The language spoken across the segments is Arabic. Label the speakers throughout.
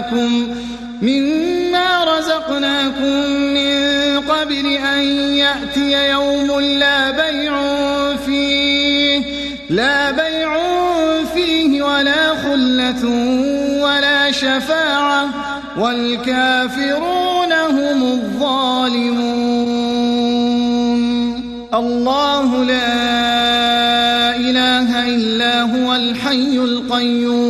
Speaker 1: رزقناكم مما رزقناكم من قبل أن يأتي يوم لا بيع فيه لا بيع فيه ولا خلة ولا شفاعة والكافرون هم الظالمون. الله لا إله إلا هو الحي القيوم.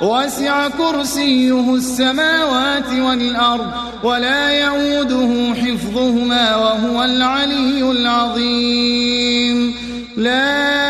Speaker 1: وسع كرسيه السماوات والأرض ولا يعوده حفظهما وهو العلي العظيم. لا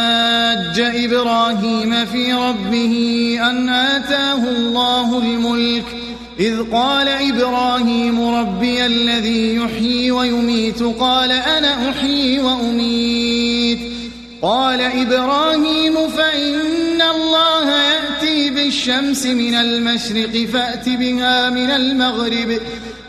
Speaker 1: إبراهيم في ربه أن آتاه الله الملك إذ قال إبراهيم ربي الذي يحيي ويميت قال أنا أحيي وأميت. قال إبراهيم فإن الله يأتي بالشمس من المشرق فأت بها من المغرب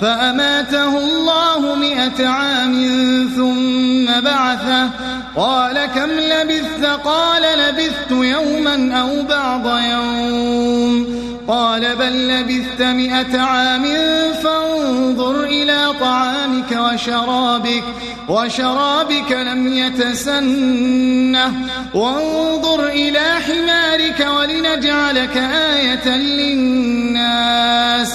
Speaker 1: فأماته الله مئة عام ثم بعثه. قال كم لبثت؟ قال لبثت يوما أو بعض يوم. قال بل لبثت مئة عام فانظر إلى طعامك وشرابك وشرابك لم يتسنه. وانظر إلى حمارك ولنجعلك آية للناس.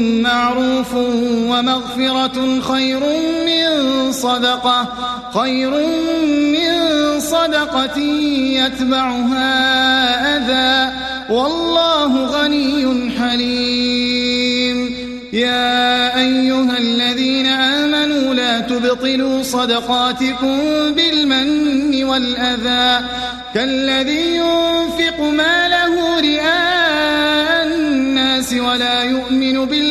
Speaker 1: معروف ومغفرة خير من صدقة خير من صدقة يتبعها أذى. والله غني حليم. يا أيها الذين آمنوا لا تبطلوا صدقاتكم بالمن والأذى. كالذي ينفق ماله رئاء الناس ولا يؤمن بالله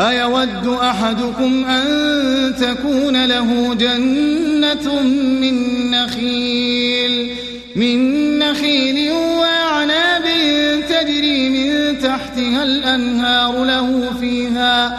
Speaker 1: أيود أحدكم أن تكون له جنة من نخيل من نخيل وعناب تجري من تحتها الأنهار له فيها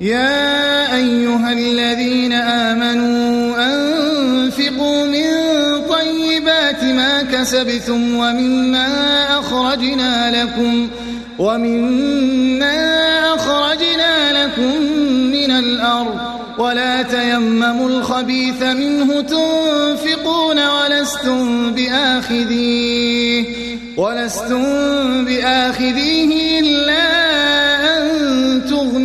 Speaker 1: يا أيها الذين آمنوا أنفقوا من طيبات ما كسبتم ومما أخرجنا لكم ومما أخرجنا لكم من الأرض. ولا تيمموا الخبيث منه تنفقون ولستم بآخذيه ولستم بآخذيه إلا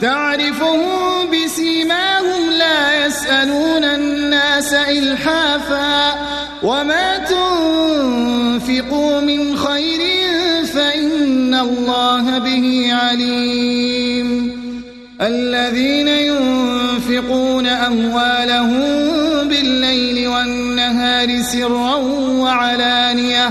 Speaker 1: تعرفهم بسيماهم لا يسألون الناس إلحافا وما تنفقوا من خير فإن الله به عليم الذين ينفقون أموالهم بالليل والنهار سرا وعلانية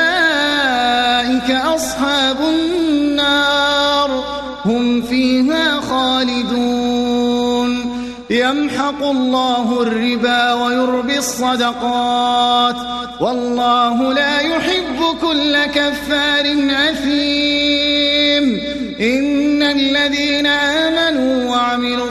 Speaker 1: أصحاب النار هم فيها خالدون. يمحق الله الربا ويربي الصدقات. والله لا يحب كل كفار أثيم إن الذين آمنوا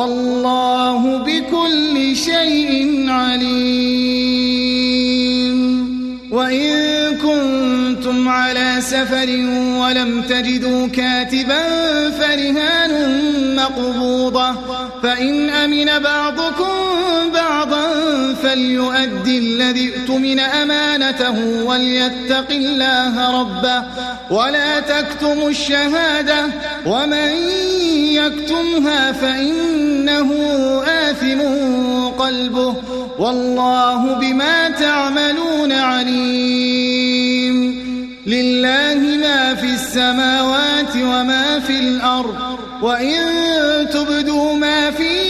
Speaker 1: والله بكل شيء عليم. وإن كنتم على سفر ولم تجدوا كاتبا فرهان مقبوضة. فإن أمن بعضكم بعضا فليؤدي الذي اؤتمن أمانته وليتق الله ربه ولا تكتموا الشهادة ومن يكتمها فإنه آثم قلبه والله بما تعملون عليم لله ما في السماوات وما في الأرض وإن تبدوا ما في